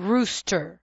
rooster.